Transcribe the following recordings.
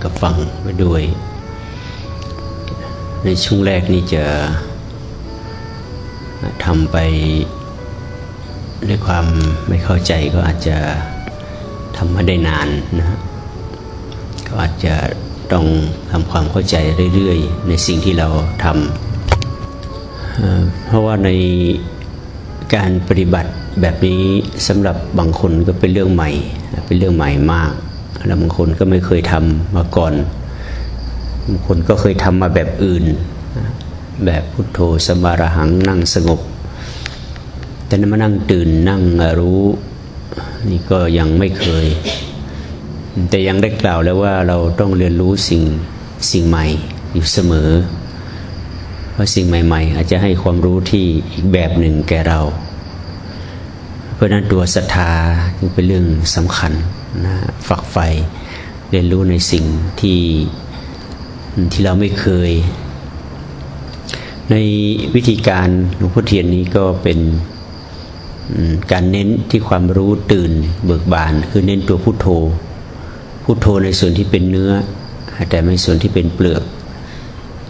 เรื่อยๆก็ฟังไปด้วย ในช่วงแรกนี่จะทำไปด้วยความไม่เข้าใจก็อาจจะทำมาได้นานนะฮะก็อาจจะต้องทำความเข้าใจเรื่อยๆ ในสิ่งที่เราทำเพราะว่าในการปฏิบัติแบบนี้สำหรับบางคนก็เป็นเรื่องใหม่ เป็นเรื่องใหม่มาก แล้วบางคนก็ไม่เคยทำมาก่อนบางคนก็เคยทำมาแบบอื่น แบบพุทโธสมาระหังนั่งสงบ แต่นั้นมานั่งตื่นนั่งรู้นี่ก็ยังไม่เคย แต่ยังได้กล่าวแล้วว่าเราต้องเรียนรู้สิ่งสิ่งใหม่อยู่เสมอ เพราะสิ่งใหม่ ๆ อาจจะให้ความรู้ที่อีกแบบหนึ่งแก่เรา เพราะนั้นตัวศรัทธาจึงเป็นเรื่องสำคัญ นะฝักใฝ่เรียนรู้ในสิ่งที่ที่เราไม่เคย ในวิธีการหลวงพ่อเทียนนี้ก็เป็นการเน้นที่ความรู้ตื่นเบิกบาน คือเน้นตัวพุโทโธพุโทโธในส่วนที่เป็นเนื้อ แต่ไม่ส่วนที่เป็นเปลือก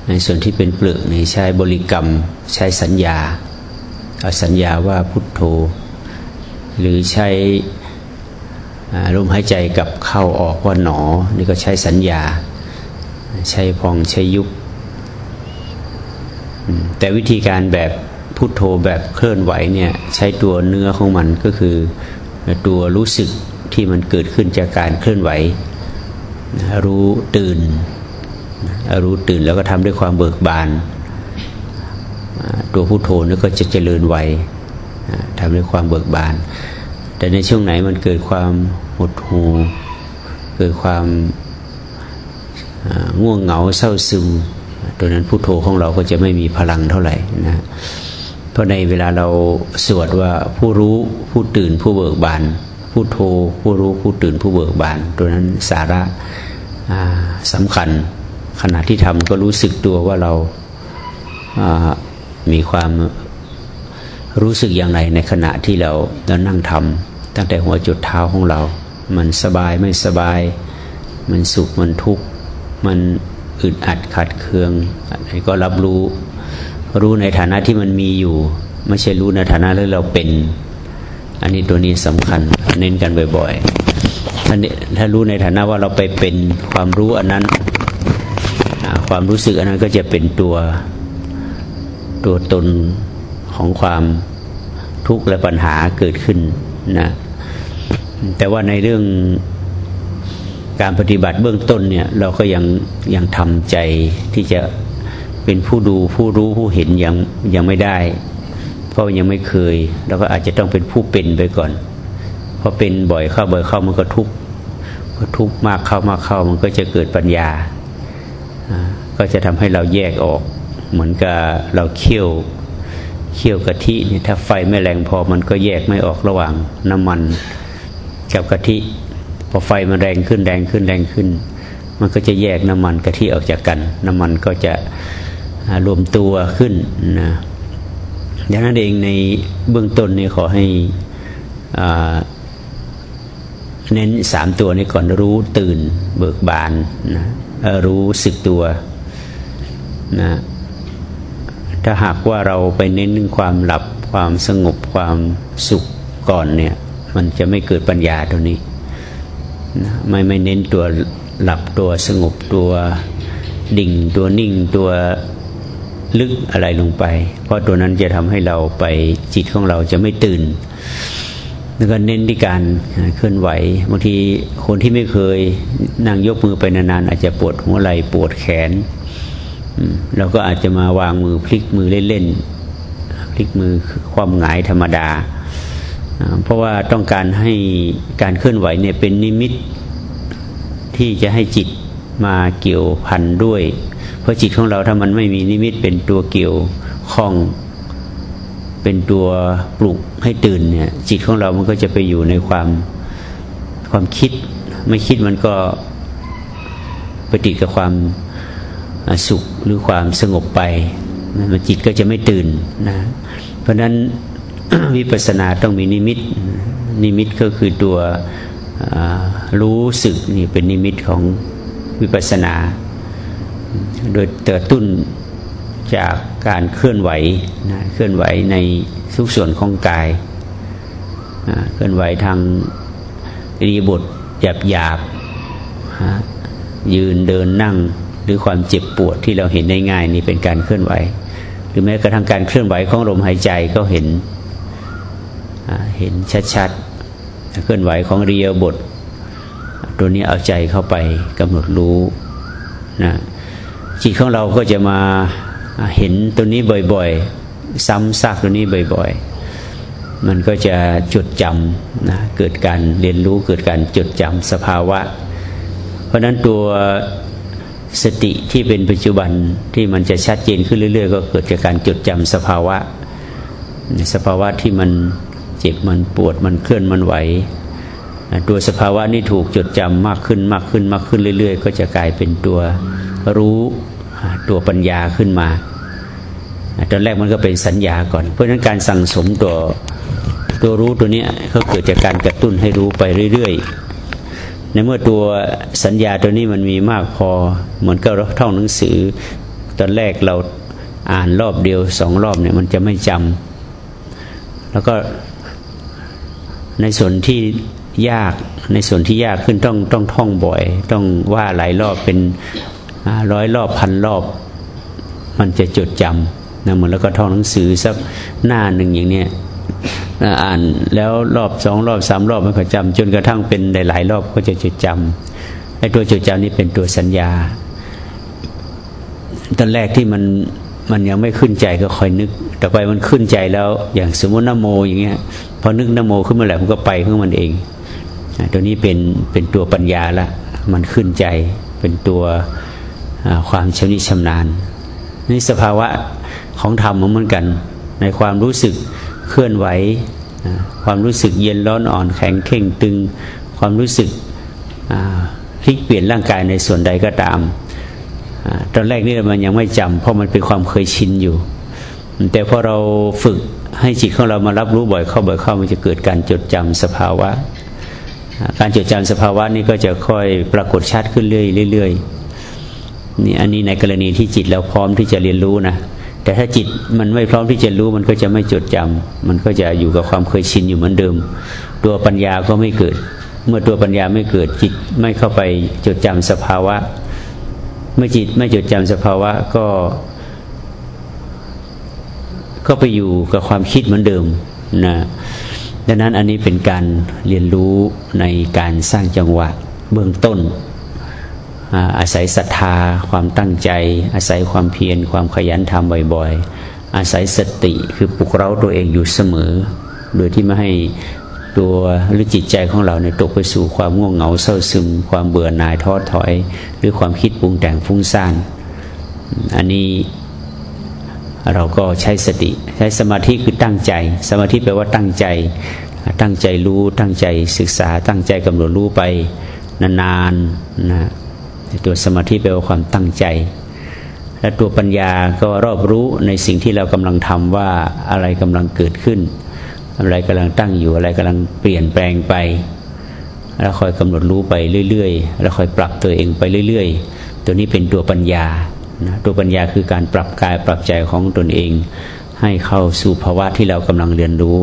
ในส่วนที่เป็นเปลือกในใช้บริกรรมใช้สัญญาเอาสัญญาว่าพุทโธ หรือใช้ ลมหายใจกับเข้าออกว่าหนอ นี่ก็ใช้สัญญา ใช้พองใช้ยุบแต่วิธีการแบบพุทโธแบบเคลื่อนไหวเนี่ยใช้ตัวเนื้อของมันก็คือตัวรู้สึกที่มันเกิดขึ้นจากการเคลื่อนไหว รู้ตื่น รู้ตื่นแล้วก็ทำด้วยความเบิกบาน ตัวพุทโธนี่ก็จะเจริญไวทำด้วยความเบิกบาน แต่ในช่วงไหนมันเกิดความ ดหูเกิดความง่วงเหงาเศร้าซึมตัวนั้นพุโทโธของเราก็จะไม่มีพลังเท่าไหร่นะเพราะในเวลาเราสวดว่าผู้รู้ผู้ตื่นผู้เบิกบานผู้โทผู้รู้ผู้ตื่นผู้เบิกบาน ตัวนั้นสาระสำคัญ ขณะที่ทำก็รู้สึกตัวว่าเรามีความรู้สึกอย่างไรในขณะที่เราเรานั่งทำตั้งแต่หัวจุดเท้าของเรา มันสบายไม่สบาย มันสุขมันทุกข์ มันอึดอัดขัดเคืองอะไรก็รับรู้ รู้ในฐานะที่มันมีอยู่ ไม่ใช่รู้ในฐานะที่เราเป็น อันนี้ตัวนี้สำคัญเน้นกันบ่อยๆถ้าถ้ารู้ในฐานะว่าเราไปเป็นความรู้อันนั้น ความรู้สึกอันนั้นก็จะเป็นตัวตัวตนของความทุกข์และปัญหาเกิดขึ้นนะ แต่ว่าในเรื่องการปฏิบัติเบื้องต้นเนี่ย เราก็ยังยังทำใจที่จะเป็นผู้ดูผู้รู้ผู้เห็นยังยังไม่ได้ เพราะยังไม่เคยเราก็อาจจะต้องเป็นผู้เป็นไปก่อนพอเป็นบ่อยเข้าบ่อยเข้ามันก็ทุกข์พอทุกข์มากเข้ามากเข้ามันก็จะเกิดปัญญา ก็จะทำให้เราแยกออก เหมือนกับเราเคี่ยวเคี่ยวกะทิเนี่ยถ้าไฟไม่แรงพอมันก็แยกไม่ออกระหว่างน้ำมัน กับกะทิพอไฟมันแรงขึ้นแรงขึ้นแรงขึ้น มันก็จะแยกน้ำมันกะทิออกจากกัน น้ำมันก็จะรวมตัวขึ้นนะดังนั้นเองในเบื้องต้นนี่ขอให้เน้นสามตัวนี้ก่อนรู้ตื่นเบิกบานนะรู้สึกตัวนะถ้าหากว่าเราไปเน้นความหลับความสงบความสุขก่อนเนี่ย มันจะไม่เกิดปัญญาตัวนี้นะไม่ไม่เน้นตัวหลับตัวสงบตัวดิ่งตัวนิ่งตัวลึกอะไรลงไป เพราะตัวนั้นจะทำให้เราไปจิตของเราจะไม่ตื่น แล้วก็เน้นที่การเคลื่อนไหวบางทีคนที่ไม่เคยนั่งยกมือไปนานๆอาจจะปวดหัวไหล่ปวดแขนเราก็อาจจะมาวางมือพลิกมือเล่นๆพลิกมือความหงายธรรมดา เพราะว่าต้องการให้การเคลื่อนไหวเนี่ยเป็นนิมิตที่จะให้จิตมาเกี่ยวพันด้วย เพราะจิตของเราถ้ามันไม่มีนิมิตเป็นตัวเกี่ยวข้อง เป็นตัวปลุกให้ตื่นเนี่ยจิตของเรามันก็จะไปอยู่ในความความคิด ไม่คิดมันก็ไปติดกับความสุขหรือความสงบไปมันจิตก็จะไม่ตื่นนะ เพราะฉะนั้น วิปัสสนาต้องมีนิมิต นิมิตก็คือตัวรู้สึกนี่เป็นนิมิตของวิปัสสนา โดยเติบตุ้นจากการเคลื่อนไหวนะเคลื่อนไหวในทุกส่วนของกายเคลื่อนไหวทางรีบทหยาบหยาบยืนเดินนั่งหรือความเจ็บปวดที่เราเห็นได้ง่ายนี่เป็นการเคลื่อนไหว หรือแม้กระทั่งการเคลื่อนไหวของลมหายใจก็เห็น เห็นชัดๆเคลื่อนไหวของเรียบท ตัวนี้เอาใจเข้าไปกำหนดรู้นะจิตของเราก็จะมาเห็นตัวนี้บ่อยๆ ซ้ำซากตัวนี้บ่อยๆ มันก็จะจดจำนะเกิดการเรียนรู้เกิดการจดจำสภาวะ เพราะนั้นตัวสติที่เป็นปัจจุบันที่มันจะชัดเจนขึ้นเรื่อย ๆ ก็เกิดจากการจดจำสภาวะ สภาวะที่มัน เจ็บมันปวดมันเคลื่อนมันไหวตัวสภาวะนี้ถูกจดจำมากขึ้นมากขึ้นมากขึ้นเรื่อย ๆ ก็จะกลายเป็นตัวรู้ตัวปัญญาขึ้นมาตอนแรกมันก็เป็นสัญญาก่อน เพราะฉะนั้นการสั่งสมตัวตัวรู้ตัวนี้เขาเกิดจากการกระตุ้นให้รู้ไปเรื่อยๆ ในเมื่อตัวสัญญาตัวนี้มันมีมากพอเหมือนกับเราท่องหนังสือ ตอนแรกเราอ่านรอบเดียวสองรอบเนี่ยมันจะไม่จำแล้วก็ ในส่วนที่ยากในส่วนที่ยากขึ้นต้องต้องท่องบ่อย ต้องว่าหลายรอบเป็นร้อยรอบพันรอบ มันจะจดจำนะเหมือนแล้วก็ท่องหนังสือสักหน้าหนึ่งอย่างเนี้ยอ่านแล้วรอบสองรอบสามรอบมันก็จำจนกระทั่งเป็นหลายๆรอบก็จะจดจำไอ้ตัวจดจำนี่เป็นตัวสัญญาตอนแรกที่มัน มันยังไม่ขึ้นใจก็คอยนึก แต่ไปมันขึ้นใจแล้ว อย่างสมมตินโมอย่างเงี้ย พอนึกนโมขึ้นมาแล้วมันก็ไปของมันเองตัวนี้เป็นเป็นตัวปัญญาละ มันขึ้นใจเป็นตัวความชำนิชำนาญนี่สภาวะของธรรมเหมือนกัน ในความรู้สึกเคลื่อนไหว ความรู้สึกเย็นร้อนอ่อนแข็งเข่งตึง ความรู้สึกพลิกเปลี่ยนร่างกายในส่วนใดก็ตาม ตอนแรกนี่มันยังไม่จำเพราะมันเป็นความเคยชินอยู่ แต่พอเราฝึกให้จิตของเรามารับรู้บ่อยเข้าบ่อยเข้ามันจะเกิดการจดจำสภาวะ การจดจำสภาวะนี้ก็จะค่อยปรากฏชัดขึ้นเรื่อยๆนี่อันนี้ในกรณีที่จิตเราพร้อมที่จะเรียนรู้นะแต่ถ้าจิตมันไม่พร้อมที่จะรู้มันก็จะไม่จดจำมันก็จะอยู่กับความเคยชินอยู่เหมือนเดิม ตัวปัญญาก็ไม่เกิด เมื่อตัวปัญญาไม่เกิดจิตไม่เข้าไปจดจำสภาวะ เมื่อจิตไม่จดจำสภาวะก็ ก็ไปอยู่กับความคิดเหมือนเดิมนะดังนั้นอันนี้เป็นการเรียนรู้ในการสร้างจังหวะเบื้องต้น อาศัยศรัทธา ความตั้งใจ อาศัยความเพียรความขยันทำบ่อยๆ อาศัยสติคือปลุกเร้าตัวเองอยู่เสมอ โดยที่ไม่ให้ ตัวหรือจิตใจของเราเนี่ยตกไปสู่ความง่วงเหงาเศร้าซึม ความเบื่อหน่ายท้อถอย หรือความคิดปรุงแต่งฟุ้งซ่านอันนี้เราก็ใช้สติใช้สมาธิคือตั้งใจ สมาธิแปลว่าตั้งใจ ตั้งใจรู้ตั้งใจศึกษาตั้งใจกำหนดรู้ไปนานๆนะตัวสมาธิแปลว่าความตั้งใจ และตัวปัญญาก็รอบรู้ในสิ่งที่เรากำลังทำว่าอะไรกำลังเกิดขึ้น อะไรกำลังตั้งอยู่อะไรกำลังเปลี่ยนแปลงไป แล้วคอยกำหนดรู้ไปเรื่อยๆ แล้วคอยปรับตัวเองไปเรื่อยๆ ตัวนี้เป็นตัวปัญญานะตัวปัญญาคือการปรับกายปรับใจของตนเอง ให้เข้าสู่ภาวะที่เรากำลังเรียนรู้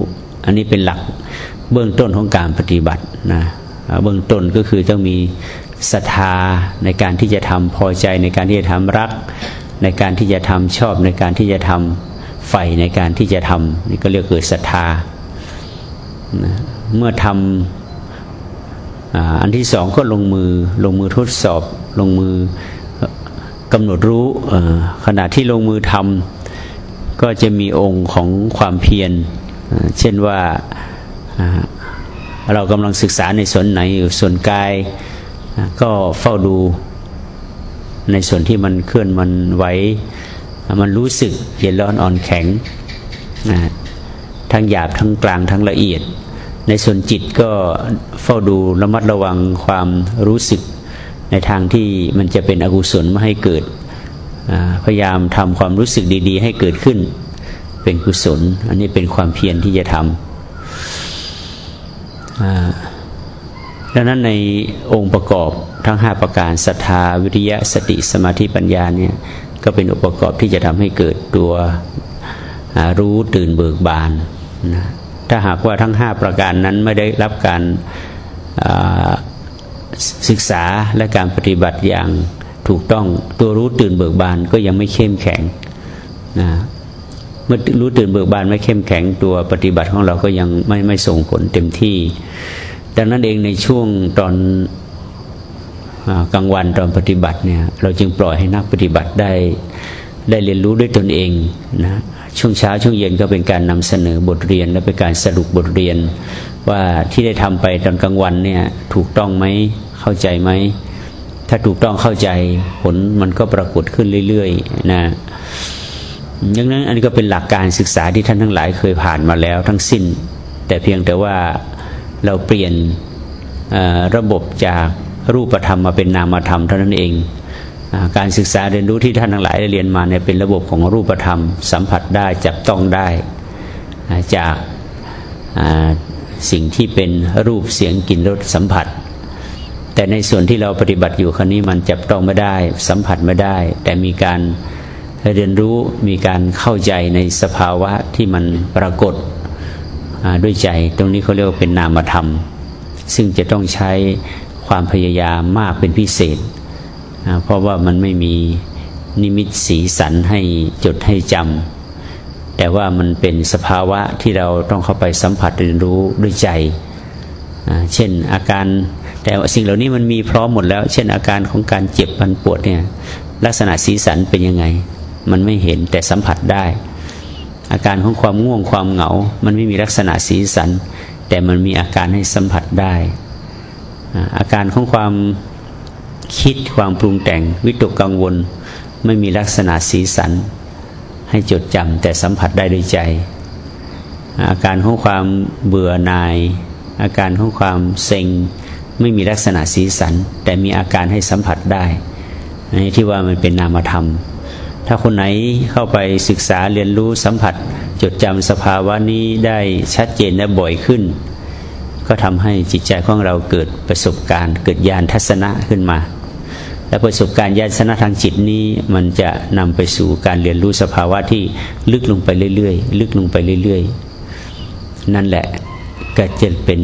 อันนี้เป็นหลักเบื้องต้นของการปฏิบัตินะเบื้องต้นก็คือต้องมีศรัทธาในการที่จะทำพอใจในการที่จะทำรัก ในการที่จะทำชอบในการที่จะทำใฝ่ในการที่จะทำนี่ก็เรียกเกิดศรัทธา เมื่อทำอันที่สองก็ลงมือลงมือทดสอบ ลงมือกำหนดรู้ขณะที่ลงมือทำก็จะมีองค์ของความเพียรเช่นว่าเรากำลังศึกษาในส่วนไหนอยู่ส่วนกาย ก็เฝ้าดูในส่วนที่มันเคลื่อนมันไหวมันรู้สึกเย็นร้อนอ่อนแข็ง ทั้งหยาบทั้งกลางทั้งละเอียด ในส่วนจิตก็เฝ้าดูระมัดระวังความรู้สึก ในทางที่มันจะเป็นอกุศลไม่ให้เกิด พยายามทำความรู้สึกดี ๆ ให้เกิดขึ้น เป็นกุศล อันนี้เป็นความเพียรที่จะทำดังนั้นในองค์ประกอบทั้ง 5 ประการศรัทธาวิริยะสติสมาธิปัญญาเนี่ยก็เป็นองค์ประกอบที่จะทำให้เกิดตัวรู้ตื่นเบิกบาน นะถ้าหากว่าทั้ง 5 ประการนั้นไม่ได้รับการศึกษาและการปฏิบัติอย่างถูกต้องตัวรู้ตื่นเบิกบานก็ยังไม่เข้มแข็งนะเมื่อรู้ตื่นเบิกบานไม่เข้มแข็งตัวปฏิบัติของเราก็ยังไม่ไม่ส่งผลเต็มที่ ดังนั้นเองในช่วงตอนกลางวันตอนปฏิบัติเนี่ยเราจึงปล่อยให้นักปฏิบัติได้ได้เรียนรู้ด้วยตนเองนะ ช่วงเช้าช่วงเย็นก็เป็นการนำเสนอบทเรียนและเป็นการสรุปบทเรียน ว่าที่ได้ทำไปตอนกลางวันเนี่ยถูกต้องไหมเข้าใจไหมถ้าถูกต้องเข้าใจผลมันก็ปรากฏขึ้นเรื่อยๆนะดังนั้นอันนี้ก็เป็นหลักการศึกษาที่ท่านทั้งหลายเคยผ่านมาแล้วทั้งสิ้น แต่เพียงแต่ว่าเราเปลี่ยนระบบจากรูปธรรมมาเป็นนามธรรมเท่านั้นเอง การศึกษาเรียนรู้ที่ท่านทั้งหลายได้เรียนมาเนี่ยเป็นระบบของรูปธรรม สัมผัสได้จับต้องได้จากสิ่งที่เป็นรูปเสียงกลิ่นรสสัมผัส แต่ในส่วนที่เราปฏิบัติอยู่ครั้นี้มันจับต้องไม่ได้ สัมผัสไม่ได้ แต่มีการเรียนรู้มีการเข้าใจในสภาวะที่มันปรากฏด้วยใจ ตรงนี้เขาเรียกว่าเป็นนามธรรม ซึ่งจะต้องใช้ความพยายามมากเป็นพิเศษ เพราะว่ามันไม่มีนิมิตสีสันให้จดให้จำแต่ว่ามันเป็นสภาวะที่เราต้องเข้าไปสัมผัสเรียนรู้ด้วยใจ เช่นอาการแต่สิ่งเหล่านี้มันมีพร้อมหมดแล้ว เช่นอาการของการเจ็บมันปวดเนี่ยลักษณะสีสันเป็นยังไง มันไม่เห็นแต่สัมผัสได้ อาการของความง่วงความเหงา มันไม่มีลักษณะสีสัน แต่มันมีอาการให้สัมผัสได้ อาการของความ คิดความปรุงแต่งวิตกกังวล ไม่มีลักษณะสีสัน ให้จดจำแต่สัมผัสได้ด้วยใจ อาการของความเบื่อหน่าย อาการของความเซ็งไม่มีลักษณะสีสัน แต่มีอาการให้สัมผัสได้ในที่ว่ามันเป็นนามธรรม ถ้าคนไหนเข้าไปศึกษาเรียนรู้สัมผัส จดจำสภาวะนี้ได้ชัดเจนและบ่อยขึ้น ก็ทำให้จิตใจของเราเกิดประสบการณ์ เกิดญาณทัศนะขึ้นมา และประสบการณ์ญาณทางจิตนี้ มันจะนำไปสู่การเรียนรู้สภาวะที่ลึกลงไปเรื่อยๆ ลึกลงไปเรื่อยๆ นั่นแหละก็จะเป็น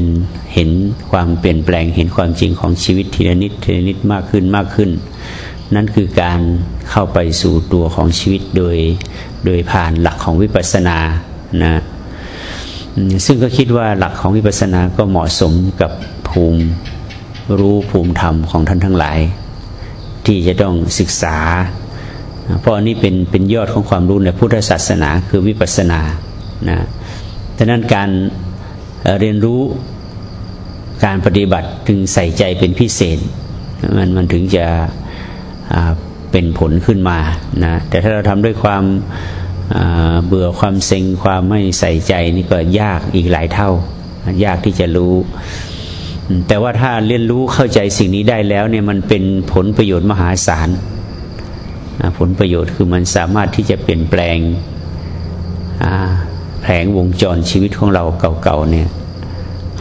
เห็นความเปลี่ยนแปลงเห็นความจริงของชีวิตทีละนิดทีละนิดมากขึ้นมากขึ้น นั่นคือการเข้าไปสู่ตัวของชีวิตโดยโดยผ่านหลักของวิปัสสนานะซึ่งก็คิดว่าหลักของวิปัสสนาก็เหมาะสมกับภูมิรู้ภูมิธรรมของท่านทั้งหลาย ที่จะต้องศึกษา เพราะอันนี้เป็นเป็นยอดของความรู้ในพุทธศาสนาคือวิปัสสนานะดังนั้นการเรียนรู้การปฏิบัติถึงใส่ใจเป็นพิเศษ มันมันถึงจะเป็นผลขึ้นมานะแต่ถ้าเราทำด้วยความเบื่อความเซ็งความไม่ใส่ใจนี่ก็ยากอีกหลายเท่า ยากที่จะรู้ แต่ว่าถ้าเรียนรู้เข้าใจสิ่งนี้ได้แล้วเนี่ยมันเป็นผลประโยชน์มหาศาลผลประโยชน์คือมันสามารถที่จะเปลี่ยนแปลงแผงวงจรชีวิตของเราเก่าๆเนี่ย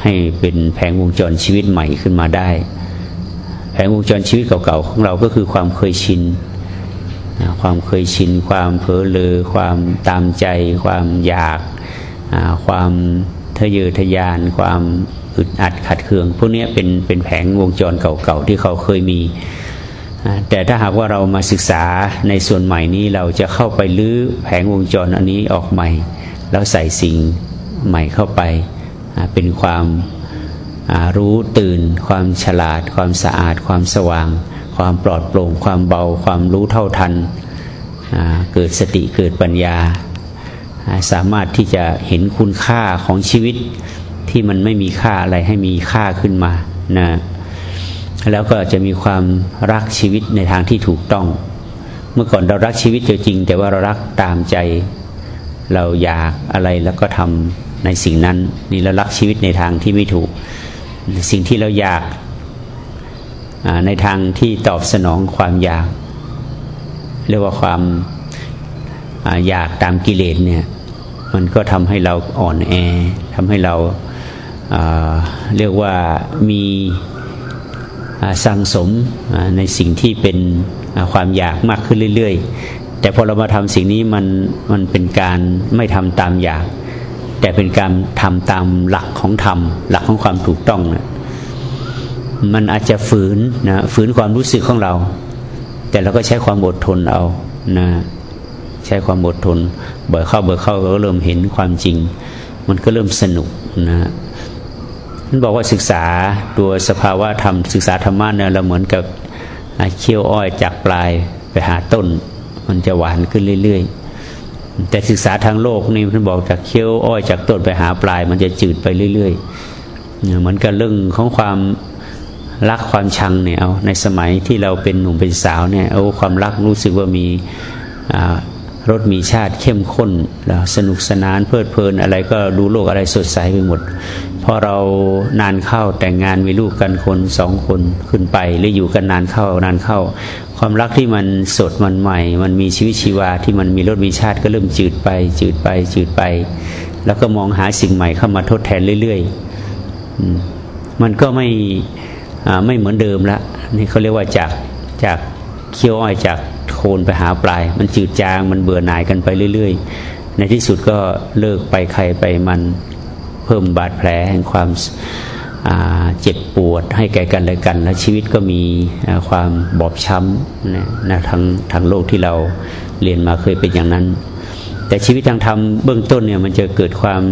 ให้เป็นแผงวงจรชีวิตใหม่ขึ้นมาได้ แผงวงจรชีวิตเก่าๆของเราก็คือความเคยชินความเคยชิน ความเผลอเลอความตามใจ ความอยาก ความทะเยอทะยาน ความ อึดอัดขัดเคืองพวกนี้เป็นเป็นแผงวงจรเก่าๆที่เขาเคยมี แต่ถ้าหากว่าเรามาศึกษาในส่วนใหม่นี้เราจะเข้าไปลื้อแผงวงจรอันนี้ออกใหม่ แล้วใส่สิ่งใหม่เข้าไป เป็นความรู้ตื่น ความฉลาด ความสะอาด ความสว่าง ความปลอดโปร่ง ความเบา ความรู้เท่าทัน เกิดสติเกิดปัญญา สามารถที่จะเห็นคุณค่าของชีวิต ที่มันไม่มีค่าอะไรให้มีค่าขึ้นมานะแล้วก็จะมีความรักชีวิตในทางที่ถูกต้อง เมื่อก่อนเรารักชีวิตจริง แต่ว่าเรารักตามใจ เราอยากอะไรแล้วก็ทำในสิ่งนั้น นี่เรารักชีวิตในทางที่ไม่ถูก สิ่งที่เราอยากในทางที่ตอบสนองความอยาก เรียกว่าความอยากตามกิเลสเนี่ย มันก็ทำให้เราอ่อนแอทำให้เรา เรียกว่ามีสั่งสมในสิ่งที่เป็นความอยากมากขึ้นเรื่อย ๆ แต่พอเรามาทำสิ่งนี้มันมันเป็นการไม่ทำตามอยาก แต่เป็นการทำตามหลักของธรรมหลักของความถูกต้องนะมันอาจจะฝืนนะฝืนความรู้สึกของเรา แต่เราก็ใช้ความอดทนเอานะใช้ความอดทน เบื่อเข้าเบื่อเข้าเราก็เริ่มเห็นความจริง มันก็เริ่มสนุกนะ ท่านบอกว่าศึกษาตัวสภาวะธรรม ศึกษาธรรมะเนี่ยเราเหมือนกับเคี่ยวอ้อยจากปลายไปหาต้น มันจะหวานขึ้นเรื่อยๆ แต่ศึกษาทางโลกนี่ท่านบอกจากเคี่ยวอ้อยจากต้นไปหาปลาย มันจะจืดไปเรื่อยๆเหมือนกับเรื่องของความรักความชังเนี่ยเอาในสมัยที่เราเป็นหนุ่มเป็นสาวเนี่ยเอาความรักรู้สึกว่ามี รสมีชาติเข้มข้นแล้วสนุกสนานเพลิดเพลินอะไรก็ดูโลกอะไรสดใสไปหมดพอเรานานเข้าแต่งงานมีลูกกันคนสองคนขึ้นไป หรืออยู่กันนานเข้านานเข้า ความรักที่มันสดมันใหม่ มันมีชีวิตชีวาที่มันมีรสมีชาติก็เริ่มจืดไป จืดไป จืดไป แล้วก็มองหาสิ่งใหม่เข้ามาทดแทนเรื่อยๆมันก็ไม่ไม่เหมือนเดิมละนี่เขาเรียกว่าจากจากเคี้ยวอ้อยจาก คนไปหาปลาย มันจืดจางมันเบื่อหน่ายกันไปเรื่อย ๆ ในที่สุดก็เลิกไปใครไปมันเพิ่มบาดแผลแห่งความเจ็บปวดให้แก่กันและกัน และชีวิตก็มีความบอบช้ำนะนะทางทางโลกที่เราเรียนมาเคยเป็นอย่างนั้น แต่ชีวิตทางธรรมเบื้องต้นเนี่ยมันจะเกิดความ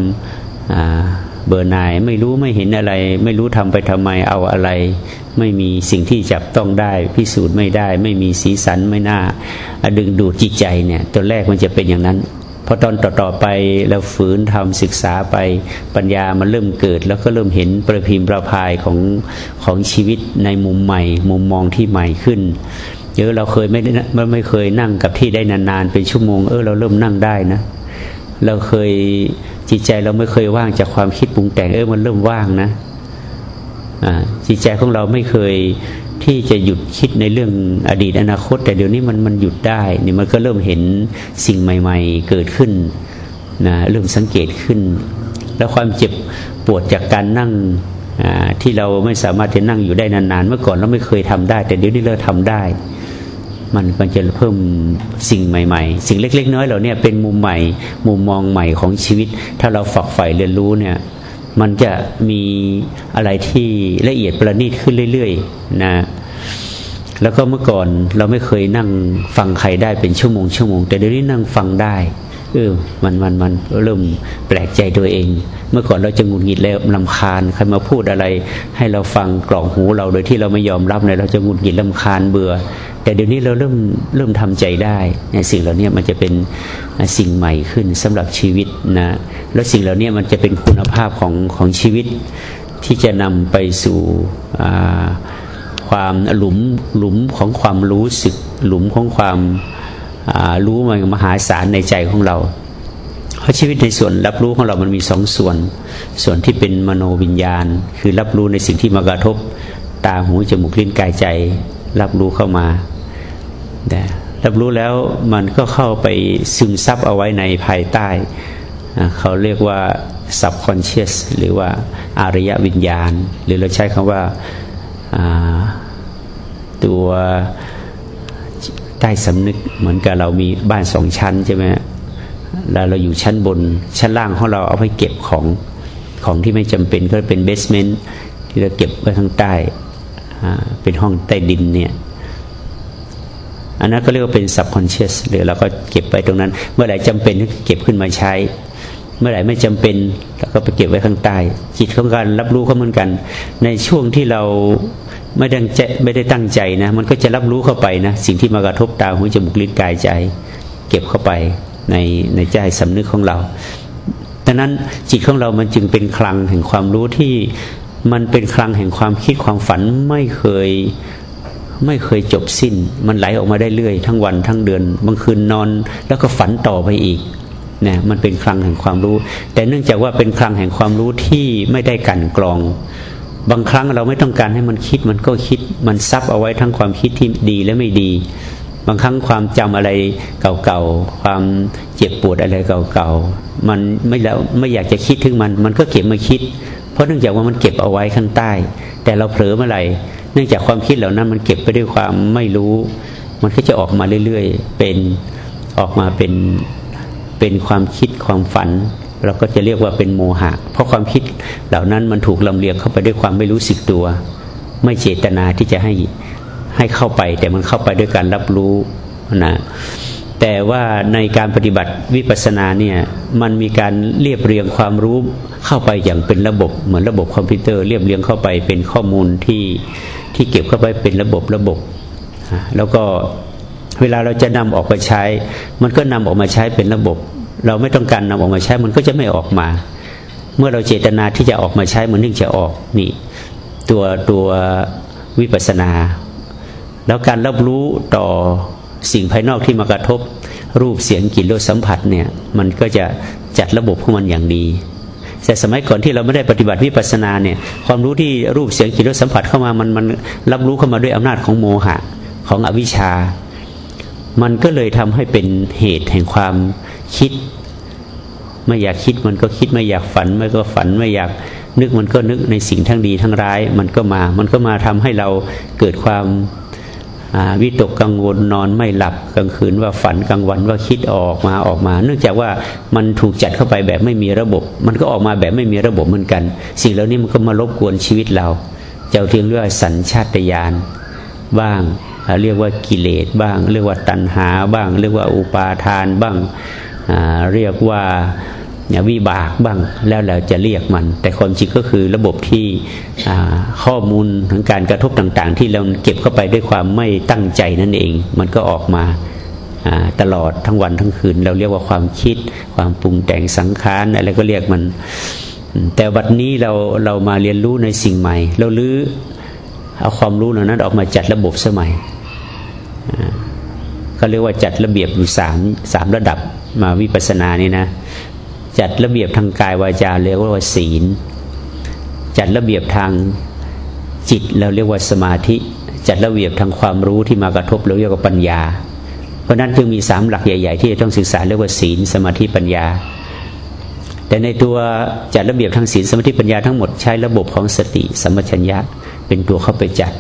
เบื่อหน่ายไม่รู้ไม่เห็นอะไร ไม่รู้ทำไปทำไมเอาอะไร ไม่มีสิ่งที่จับต้องได้พิสูจน์ไม่ได้ ไม่มีสีสันไม่น่า ดึงดูดจิตใจเนี่ยตัวแรกมันจะเป็นอย่างนั้นพอตอนต่อๆไปเราฝืนทำศึกษาไปปัญญามันเริ่มเกิด แล้วก็เริ่มเห็นประพิมพ์ประพายของของชีวิตในมุมใหม่ มุมมองที่ใหม่ขึ้นเยอะเราเคยไม่ได้ไม่เคยนั่งกับที่ได้นานๆเป็นชั่วโมงเออเราเริ่มนั่งได้นะ เราเคยจิตใจเราไม่เคยว่างจากความคิดปรุงแต่งเออมันเริ่มว่างนะจิตใจของเราไม่เคยที่จะหยุดคิดในเรื่องอดีตอนาคต แต่เดี๋ยวนี้มันมันหยุดได้นี่มันก็เริ่มเห็นสิ่งใหม่ ๆ เกิดขึ้นนะเริ่มสังเกตขึ้น แล้วความเจ็บปวดจากการนั่งที่เราไม่สามารถจะนั่งอยู่ได้นานๆเมื่อก่อนเราไม่เคยทำได้ แต่เดี๋ยวนี้เราทำได้ มันมันจะเพิ่มสิ่งใหม่ ๆ สิ่งเล็ก ๆ น้อยเหล่านี้เป็นมุมใหม่ มุมมองใหม่ของชีวิต ถ้าเราฝักใฝ่เรียนรู้เนี่ยมันจะมีอะไรที่ละเอียดประณีตขึ้นเรื่อยๆนะแล้วก็เมื่อก่อนเราไม่เคยนั่งฟังใครได้เป็นชั่วโมงชั่วโมงแต่เดี๋ยวนี้นั่งฟังได้ เออมันมันมันเริ่มแปลกใจตัวเอง เมื่อก่อนเราจะงุนงิดแล้วลำคาญใครมาพูดอะไร ให้เราฟังกล่องหูเราโดยที่เราไม่ยอมรับเนี่ยเราจะงุนงิดลำคาญเบื่อ แต่เดี๋ยวนี้เราเริ่มเริ่มทำใจได้สิ่งเหล่านี้มันจะเป็นสิ่งใหม่ขึ้นสำหรับชีวิตนะแล้วสิ่งเหล่านี้มันจะเป็นคุณภาพของของชีวิตที่จะนำไปสู่ความหลุมหลุมของความรู้สึกหลุมของความ รู้มันมหาศาลในใจของเรา เพราะชีวิตในส่วนรับรู้ของเรามันมีสองส่วน ส่วนที่เป็นมโนวิญญาณ คือรับรู้ในสิ่งที่มากระทบตาหูจมูกลิ้นกายใจ รับรู้เข้ามาแต่รับรู้แล้วมันก็เข้าไปซึมซับเอาไว้ในภายใต้ เขาเรียกว่า subconscious หรือว่าอารยวิญญาณ หรือเราใช้คำว่าตัว ใต้สำนึกเหมือนกับเรามีบ้านสองชั้นใช่ไหมแล้วเราอยู่ชั้นบนชั้นล่างของเราเอาไปเก็บของของที่ไม่จำเป็นก็เป็นเบสเมนต์ที่เราเก็บไว้ข้างใต้เป็นห้องใต้ดินเนี่ยอันนั้นก็เรียกว่าเป็น subconscious หรือเราก็เก็บไว้ตรงนั้น เมื่อไหร่จำเป็นก็เก็บขึ้นมาใช้ เมื่อไหร่ไม่จำเป็นเราก็ไปเก็บไว้ข้างใต้ จิตของการรับรู้เขาเหมือนกัน ในช่วงที่เรา ไม่ได้ใจไม่ได้ตั้งใจนะ มันก็จะรับรู้เข้าไปนะ สิ่งที่มากระทบตาหูจมูกลิ้นกายใจ เก็บเข้าไปในในใจสำนึกของเราดังนั้นจิตของเรามันจึงเป็นคลังแห่งความรู้ที่มันเป็นคลังแห่งความคิดความฝันไม่เคยไม่เคยจบสิ้น มันไหลออกมาได้เรื่อย ทั้งวันทั้งเดือนบางคืนนอน แล้วก็ฝันต่อไปอีกเนี่ยมันเป็นคลังแห่งความรู้ แต่เนื่องจากว่าเป็นคลังแห่งความรู้ที่ไม่ได้กันกรอง บางครั้งเราไม่ต้องการให้มันคิดมันก็คิด มันซับเอาไว้ทั้งความคิดที่ดีและไม่ดี บางครั้งความจำอะไรเก่าๆ ความเจ็บปวดอะไรเก่าๆ มันไม่แล้วไม่อยากจะคิดถึงมัน มันก็เก็บมาคิด เพราะเนื่องจากว่ามันเก็บเอาไว้ข้างใต้ แต่เราเผลอเมื่อไหร่ เนื่องจากความคิดเหล่านั้น มันเก็บไปด้วยความไม่รู้ มันก็จะออกมาเรื่อยๆ เป็นออกมาเป็นเป็นความคิดความฝัน เราก็จะเรียกว่าเป็นโมหะ เพราะความคิดเหล่านั้นมันถูกลำเลียงเข้าไปด้วยความไม่รู้สึกตัว ไม่เจตนาที่จะให้ให้เข้าไป แต่มันเข้าไปด้วยการรับรู้นะแต่ว่าในการปฏิบัติวิปัสสนาเนี่ยมันมีการเรียบเรียงความรู้เข้าไปอย่างเป็นระบบเหมือนระบบคอมพิวเตอร์เรียบเรียงเข้าไปเป็นข้อมูลที่ที่เก็บเข้าไปเป็นระบบระบบ แล้วก็เวลาเราจะนำออกไปใช้ มันก็นำออกมาใช้เป็นระบบ เราไม่ต้องการนำออกมาใช้มันก็จะไม่ออกมา เมื่อเราเจตนาที่จะออกมาใช้มันนึกจะออกนี่ตัวตัววิปัสนา แล้วการรับรู้ต่อสิ่งภายนอกที่มากระทบรูปเสียงกลิ่นรสสัมผัสเนี่ยมันก็จะจัดระบบของมันอย่างดี แต่สมัยก่อนที่เราไม่ได้ปฏิบัติวิปัสสนาเนี่ยความรู้ที่รูปเสียงกลิ่นรสสัมผัสเข้ามามันมันรับรู้เข้ามาด้วยอำนาจของโมหะของอวิชชา มันก็เลยทำให้เป็นเหตุแห่งความคิด ไม่อยากคิดมันก็คิดไม่อยากฝันไม่ก็ฝันไม่อยากนึกมันก็นึกในสิ่งทั้งดีทั้งร้าย มันก็มา มันก็มาทำให้เราเกิดความวิตกกังวลนอนไม่หลับกลางคืนว่าฝันกลางวันว่าคิดออกมาออกมา เนื่องจากว่ามันถูกจัดเข้าไปแบบไม่มีระบบ มันก็ออกมาแบบไม่มีระบบเหมือนกัน สิ่งเหล่านี้มันก็มารบกวนชีวิตเรา เจ้าเทียงเรียกว่าสัญชาตญาณ บ้าง เรียกว่ากิเลสบ้าง เรียกว่าตัณหาบ้าง เรียกว่าอุปาทานบ้าง เรียกว่าวิบากบ้างแล้วเราจะเรียกมัน แต่ความจริงก็คือระบบที่ข้อมูลถึงการกระทบต่างๆ ที่เราเก็บเข้าไปด้วยความไม่ตั้งใจนั่นเอง มันก็ออกมาตลอดทั้งวันทั้งคืน เราเรียกว่าความคิด ความปรุงแต่งสังขารอะไรก็เรียกมัน แต่วันนี้เราเรามาเรียนรู้ในสิ่งใหม่ เราลื้อ เอาความรู้เหล่านั้นออกมาจัดระบบสมัยก็เรียกว่าจัดระเบียบอยู่สามสามระดับมาวิปัสสนานี่นะ จัดระเบียบทางกายวาจาเรียกว่าศีล จัดระเบียบทางจิตเราเรียกว่าสมาธิ จัดระเบียบทางความรู้ที่มากระทบเราเรียกว่าปัญญา เพราะนั้นจึงมีสามหลักใหญ่ ๆ ที่ต้องศึกษาเรียกว่าศีลสมาธิปัญญา แต่ในตัวจัดระเบียบทางศีลสมาธิปัญญาทั้งหมดใช้ระบบของสติสัมปชัญญะ เป็นตัวเข้าไปจัด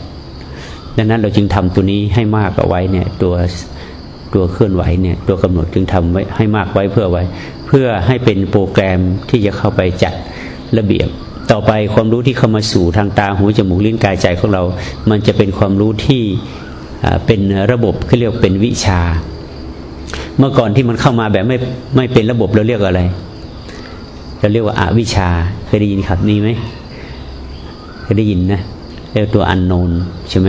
ดังนั้นเราจึงทำตัวนี้ให้มากเอาไว้เนี่ยตัวตัวเคลื่อนไหวเนี่ยตัวกำหนดจึงทำไว้ให้มากไว้เพื่อไว้ เพื่อให้เป็นโปรแกรมที่จะเข้าไปจัดระเบียบ ต่อไปความรู้ที่เข้ามาสู่ทางตาหูจมูกลิ้นกายใจของเรา มันจะเป็นความรู้ที่เป็นระบบเขาเรียกเป็นวิชา เมื่อก่อนที่มันเข้ามาแบบไม่ไม่เป็นระบบเราเรียกอะไรเราเรียกว่าอาวิชาเคยได้ยินครับนี่ไหมเคยได้ยินนะ เรียกตัวอันโนนใช่ไหม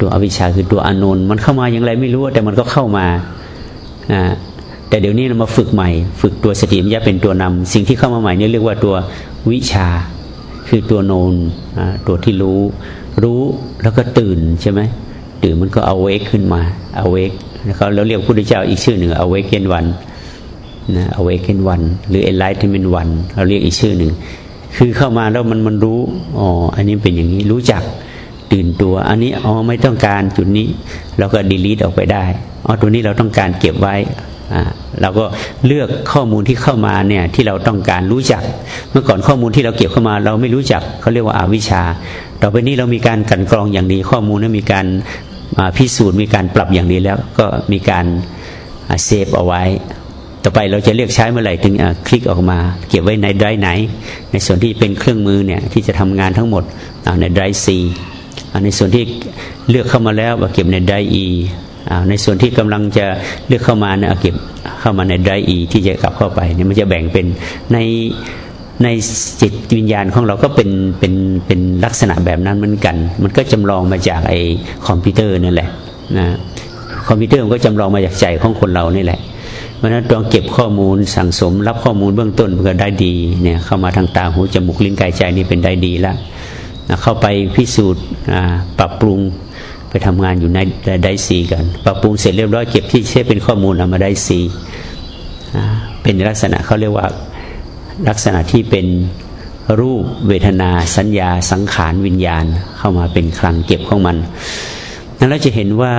ตัวอวิชาคือตัวอันโนนมันเข้ามาอย่างไรไม่รู้แต่มันก็เข้ามาอ่าแต่เดี๋ยวนี้เรามาฝึกใหม่ ฝึกตัวสติมัญญาเป็นตัวนำสิ่งที่เข้ามาใหม่นี่เรียกว่าตัววิชา คือตัวโนนตัวที่รู้ รู้แล้วก็ตื่นใช่ไหมตื่นมันก็ awake ขึ้นมา awake นะครับเราเรียกพระพุทธเจ้าอีกชื่อหนึ่ง Awakened One นะ Awakened One หรือ Enlightened One เราเรียกอีกชื่อหนึ่ง คือเข้ามาแล้วมันมันรู้อ๋ออันนี้เป็นอย่างนี้รู้จักตื่นตัว อันนี้อ๋อไม่ต้องการจุดนี้เราก็ delete ออกไปได้อ๋อตัวนี้เราต้องการเก็บไว้เราก็เลือกข้อมูลที่เข้ามาเนี่ยที่เราต้องการรู้จัก เมื่อก่อนข้อมูลที่เราเก็บเข้ามา เราไม่รู้จักเขาเรียกว่าอวิชชา ต่อไปนี้เรามีการกลั่นกรองอย่างดี ข้อมูลนั้นมีการพิสูจน์มีการปรับอย่างดีแล้วก็มีการ save เอาไว้ ต่อไปเราจะเลือกใช้เมื่อไหร่ถึงคลิกออกมา เก็บไว้ใน drive ไหน ในส่วนที่เป็นเครื่องมือเนี่ยที่จะทำงานทั้งหมดใน drive C ในส่วนที่เลือกเข้ามาแล้วเก็บใน drive E ในส่วนที่กำลังจะเลือกเข้ามาเนี่ยเก็บเข้ามาในไดอีที่จะกลับเข้าไปเนี่ยมันจะแบ่งเป็นในในจิตวิญญาณของเราก็เป็นเป็นเป็นลักษณะแบบนั้นเหมือนกัน มันก็จำลองมาจากไอ้คอมพิวเตอร์นั่นแหละนะคอมพิวเตอร์มันก็จำลองมาจากใจของคนเรานี่แหละ เพราะนั้นต้องเก็บข้อมูลสั่งสม รับข้อมูลเบื้องต้นเพื่อได้ดีเนี่ยเข้ามาทางตาหูจมูกลิ้นกายใจนี่เป็นได้ดีแล้วเข้าไปพิสูจน์ปรับปรุงไปทำงานอยู่ในไดซีกัน ปรับปรุงเสร็จเรียบร้อยเก็บที่เช่เป็นข้อมูลเอามาไดซีเป็นลักษณะเขาเรียกว่าลักษณะที่เป็นรูปเวทนา สัญญา สังขารวิญญาณเข้ามาเป็นคลังเก็บของมันนั้นเราจะเห็นว่า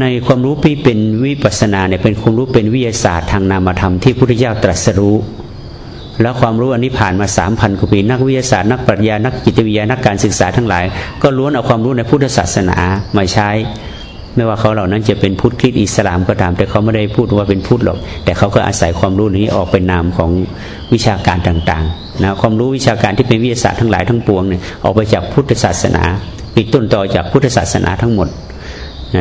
ในความรู้ที่เป็นวิปัสนาเนี่ยเป็นความรู้เป็นวิทยาศาสตร์ทางนามธรรมที่พระพุทธเจ้าตรัสรู้ แล้วความรู้อันนี้ผ่านมาสามพันกว่าปีนักวิทยาศาสตร์นักปรัชญานักจิตวิทยานักการศึกษาทั้งหลาย ก็ล้วนเอาความรู้ในพุทธศาสนามาใช้ ไม่ว่าเขาเหล่านั้นจะเป็นพุทธคริสต์อิสลามก็ตาม แต่เขาไม่ได้พูดว่าเป็นพุทธหรอก แต่เขาก็อาศัยความรู้นี้ออกเป็นนามของวิชาการต่างๆนะความรู้วิชาการที่เป็นวิทยาศาสตร์ทั้งหลายทั้งปวงเนี่ยออกไปจากพุทธศาสนาปิดต้นต่อจากพุทธศาสนาทั้งหมด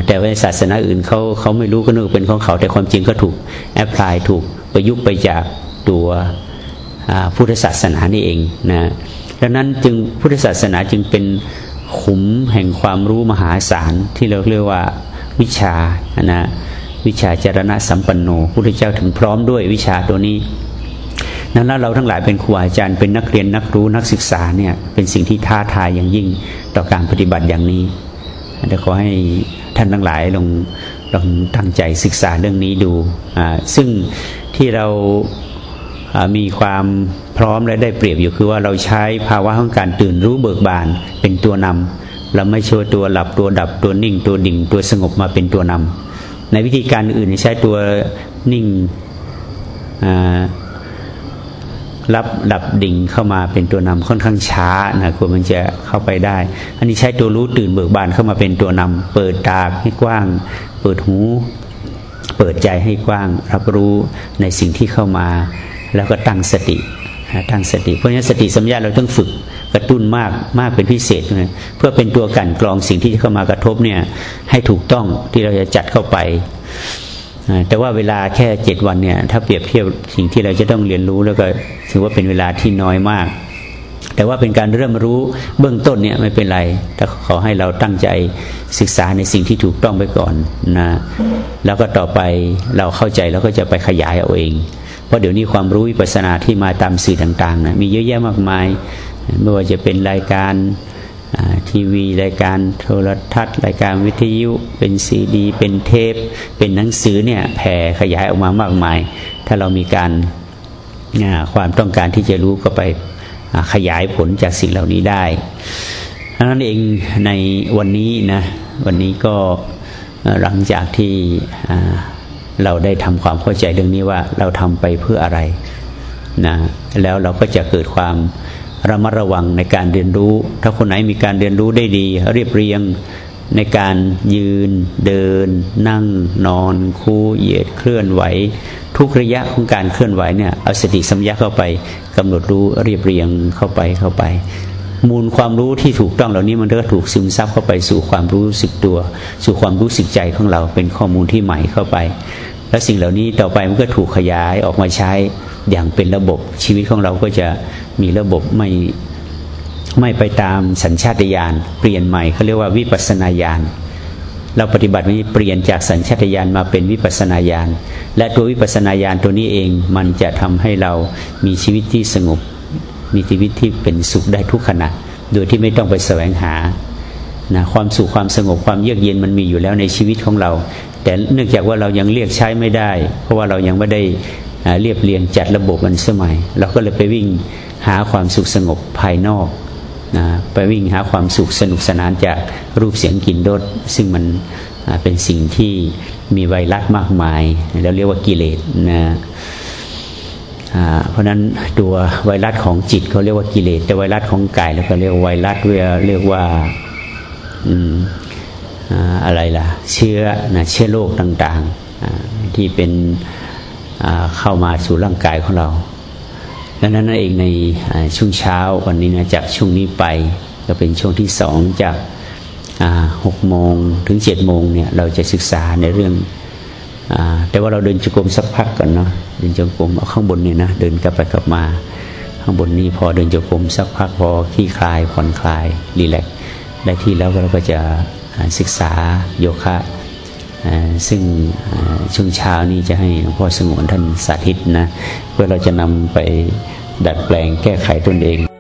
แต่ว่าศาสนาอื่นเขาเขาไม่รู้ก็นึกเป็นของเขา แต่ความจริงก็ถูกแอพพลายถูกประยุกต์ไปจากตัวพุทธศาสนานี่เองนะดังนั้นจึงพุทธศาสนาจึงเป็นขุมแห่งความรู้มหาศาลที่เราเรียกว่าวิชานะวิชาจารณะสัมปันโนพุทธเจ้าถึงพร้อมด้วยวิชาตัวนี้นั้นแล้วเราทั้งหลายเป็นครูอาจารย์เป็นนักเรียนนักรู้นักศึกษาเนี่ยเป็นสิ่งที่ท้าทายอย่างยิ่งต่อการปฏิบัติอย่างนี้แต่ขอให้านทั้งหลายลองลองตั้งใจศึกษาเรื่องนี้ดู ซึ่งที่เรามีความพร้อมและได้เปรียบอยู่คือว่าเราใช้ภาวะของการตื่นรู้เบิกบานเป็นตัวนำเราไม่ช่วตัวหลับตัวดับตัวนิ่ง ตัวดิ่งตัวสงบมาเป็นตัวนำในวิธีการอื่นใช้ตัวนิ่ง รับดับดิ่งเข้ามาเป็นตัวนำค่อนข้างช้านะควรมันจะเข้าไปได้ อันนี้ใช้ตัวรู้ตื่นเบิกบานเข้ามาเป็นตัวนำเปิดตาให้กว้าง เปิดหู เปิดใจให้กว้าง รับรู้ในสิ่งที่เข้ามา แล้วก็ตั้งสติตั้งสติ เพราะฉะนั้นสติสัมยาเราต้องฝึกกระตุ้นมากมากเป็นพิเศษเลยเพื่อเป็นตัวกันกรองสิ่งที่เข้ามากระทบเนี่ยให้ถูกต้องที่เราจะจัดเข้าไป แต่ว่าเวลาแค่เจ็ดวันเนี่ย ถ้าเปรียบเทียบสิ่งที่เราจะต้องเรียนรู้แล้วก็ถือว่าเป็นเวลาที่น้อยมาก แต่ว่าเป็นการเริ่มรู้เบื้องต้นเนี่ยไม่เป็นไรถ้าขอให้เราตั้งใจศึกษาในสิ่งที่ถูกต้องไปก่อนนะแล้วก็ต่อไปเราเข้าใจแล้วก็จะไปขยายเอาเอง เพราะเดี๋ยวนี้ความรู้วิปัสนาที่มาตามสื่อต่างๆนะมีเยอะแยะมากมาย ไม่ว่าจะเป็นรายการ ทีวีรายการโทรทัศน์รายการวิทยุเป็นซีดี เป็นเทป เป็นหนังสือเนี่ยแผ่ขยายออกมามากมาย ถ้าเรามีการความต้องการที่จะรู้ก็ไปขยายผลจากสิ่งเหล่านี้ได้ดังนั้นเองในวันนี้นะวันนี้ก็หลังจากที่เราได้ทำความเข้าใจเรื่องนี้ว่าเราทำไปเพื่ออะไรนะแล้วเราก็จะเกิดความ ระมัดระวังในการเรียนรู้ ถ้าคนไหนมีการเรียนรู้ได้ดี เรียบเรียงในการยืน เดิน นั่ง นอน คู่เหยียดเคลื่อนไหว ทุกระยะของการเคลื่อนไหวเนี่ยเอาสติสัมยาเข้าไปกำหนดรู้เรียบเรียงเข้าไปเข้าไป มูลความรู้ที่ถูกต้องเหล่านี้มันก็ถูกซึมซับเข้าไปสู่ความรู้สึกตัว สู่ความรู้สึกใจของเราเป็นข้อมูลที่ใหม่เข้าไป แล้วสิ่งเหล่านี้ต่อไปมันก็ถูกขยายออกมาใช้ อย่างเป็นระบบชีวิตของเราก็จะมีระบบไม่ไม่ไปตามสัญชาตญาณเปลี่ยนใหม่เขาเรียกว่าวิปัสนาญาณเราปฏิบัตินี้เปลี่ยนจากสัญชาตญาณมาเป็นวิปัสนาญาณและตัววิปัสนาญาณตัวนี้เองมันจะทำให้เรามีชีวิตที่สงบ มีชีวิตที่เป็นสุขได้ทุกขณะ โดยที่ไม่ต้องไปแสวงหานะความสุขความสงบความเยือกเย็นมันมีอยู่แล้วในชีวิตของเรา แต่เนื่องจากว่าเรายังเรียกใช้ไม่ได้ เพราะว่าเรายังไม่ได้ เรียบเรียงจัดระบบมันสมัยเราก็เลยไปวิ่งหาความสุขสงบภายนอกนะไปวิ่งหาความสุขสนุกสนานจากรูปเสียงกลิ่นรสซึ่งมันเป็นสิ่งที่มีไวรัสมากมาย แล้วเรียกว่ากิเลสนะเพราะนั้นตัวไวรัสของจิตเขาเรียกว่ากิเลสแต่ไวรัสของกายแล้วก็เรียกไวรัสเรียกว่าอะไรล่ะ เชื้อนะเชื้อโรคต่างๆที่เป็น เข้ามาสู่ร่างกายของเราดังนั้นเองในช่วงเช้าวันนี้นะจากช่วงนี้ไปก็เป็นช่วงที่สองจากหกโมงถึงเจ็ดโมงเนี่ยเราจะศึกษาในเรื่องอแต่ว่าเราเดินจงกรมสักพักก่อนเนาะเดินจงกรมเอาข้างบนเนี่ยนะเดินกลับไปกลับมา ข้างบนนี้พอเดินจงกรมสักพักพอขี้คลายผ่อนคลายรีแลกได้ที่แล้วเราก็จะศึกษาโยคะ ซึ่งช่วงเช้านี้จะให้หลวงพ่อสงวนท่านสาธิตนะ เพื่อเราจะนำไปดัดแปลงแก้ไขตนเอง